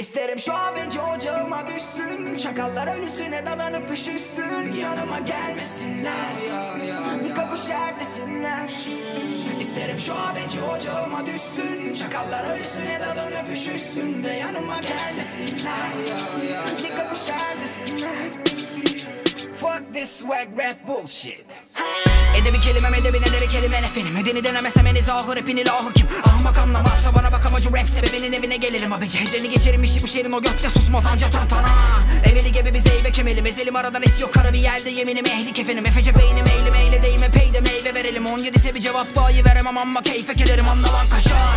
İsterim şu abeci ocağıma düşsün Çakallar ölüsüne dadanıp üşüşsün Yanıma gelmesinler Bir kapı şer desinler İsterim şu abeci ocağıma düşsün Çakallar ölüsüne dadanıp üşüşsün De yanıma gelmesinler. Bir kapı şer desinler Fuck this swag rap bullshit. Edebi kelimem edebi nederi kelimen efendim. Edeni denemesem en izahı rapini lahı kim? Ahmak sebebinin evine gelelim abici Heceni geçerim işi bu şehrin o gökte susmaz anca tantana. Eveli gibi bir zeybe kemelim ezelim aradan esiyor kara bir yerde yeminim. Ehlik efendim Efece beynim eğilim eyle deyime peyde meyve verelim. 17 ise bir cevap daha iyi veremem ama keyfe kederim. Anla lan kaşar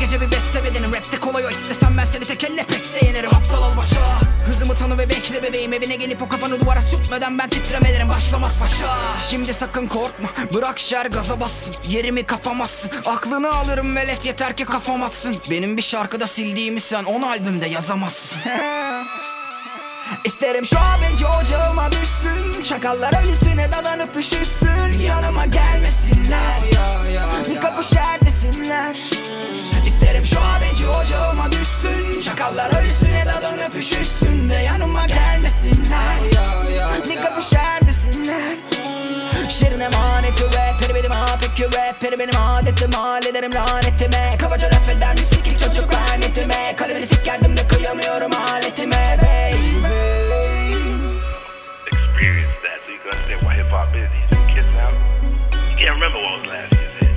gece bir beste bedenim. Rapte kolay o istesem ben seni tek elle yenerim. Aptal ol başa Hızımı bebeğim evine gelip o kafanı duvara sürtmeden ben titremelerim. Başlamaz paşa. Şimdi sakın korkma. Bırak şer gaza bassın. Yerimi kapamazsın. Aklını alırım velet yeter ki kafam atsın. Benim bir şarkıda sildiğimi sen on albümde yazamazsın. İsterim şu abeci ocağıma düşsün. Çakallar ölüsüne dadanıp üşüşsün Yanıma gelmesinler. Bir kapı şer İsterim şu abeci ocağıma düşsün. Çakallar ölüsüne dadanıp üşüşsün De yanıma gelmesinler. Bir kapı şer desinler Şirin emaneti rap Peri benim ha peki rap Peri benim adetim. Hallederim lanetime. Kabaca laf eder mi sikik çocuk lanetime. Kalemini sikerdim de kıyamıyorum aletime baby. Experience that so you can understand why hip hop is these new kids now. You can't remember what was last year's hit.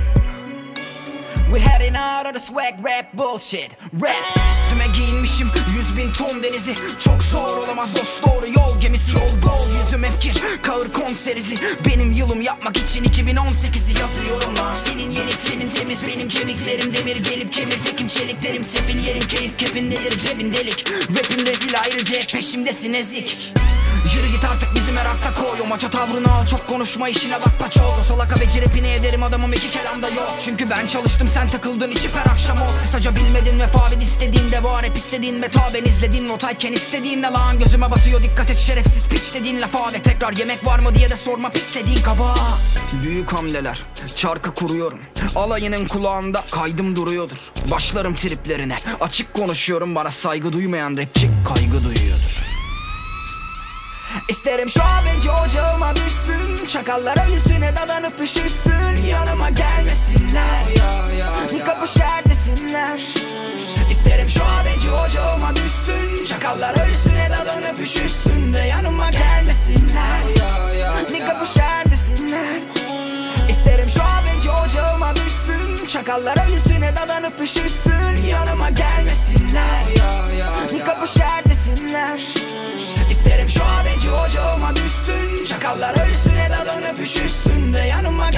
We're heading out of the swag rap bullshit. Rap giyinmişim. Yüz bin ton denizi. Çok zor olamaz dost doğru yol gemisi. Yol bol yüzüm hep kir Kağır konserizi. Benim yılım yapmak için 2018'i yazıyorum. Lan Senin temiz benim kemiklerim demir Gelip kemir tekim çeliklerim. Sefin yerin keyif kepindedir cebin delik. Rapin rezil ayrıca peşimdesin ezik. Yürü git artık bizim merakta koy. O maça tavrını al çok konuşma işine bak paçoz O salaka beceri rapini ederim adamım iki kelamda yok. Çünkü ben çalıştım sen takıldın içip her akşam ol. Kısaca bilmedin ve favid istediğinde var Hep istediğin meta. Ben izledin notayken istediğinde lan Gözüme batıyor. Dikkat et şerefsiz piç dediğin lafa. Ve tekrar yemek var mı diye de sorma pislediğin kaba. Büyük hamleler çarkı kuruyorum. Alayının kulağında kaydım duruyordur. Başlarım triplerine. Açık konuşuyorum bana saygı duymayan rapçi kaygı duyuyordur. İsterim şu abeci ocağıma düşsün. Çakallar ölüsüne dadanıp üşüşsün Yanıma gelmesinler. Kapı şer desinler. İsterim şu abeci ocağıma düşsün. Çakallar ölüsüne dadanıp üşüşsün De yanıma gelmesinler. Kapı şer desinler düşsün Çakallar ölüsüne dadanıp üşüşsün Yanıma gelmesinler. Bir kapı şer desinler. İsterim şu abeci ocağıma düşsün. Çakallar ölüsüne dadanıp üşüşsün De yanıma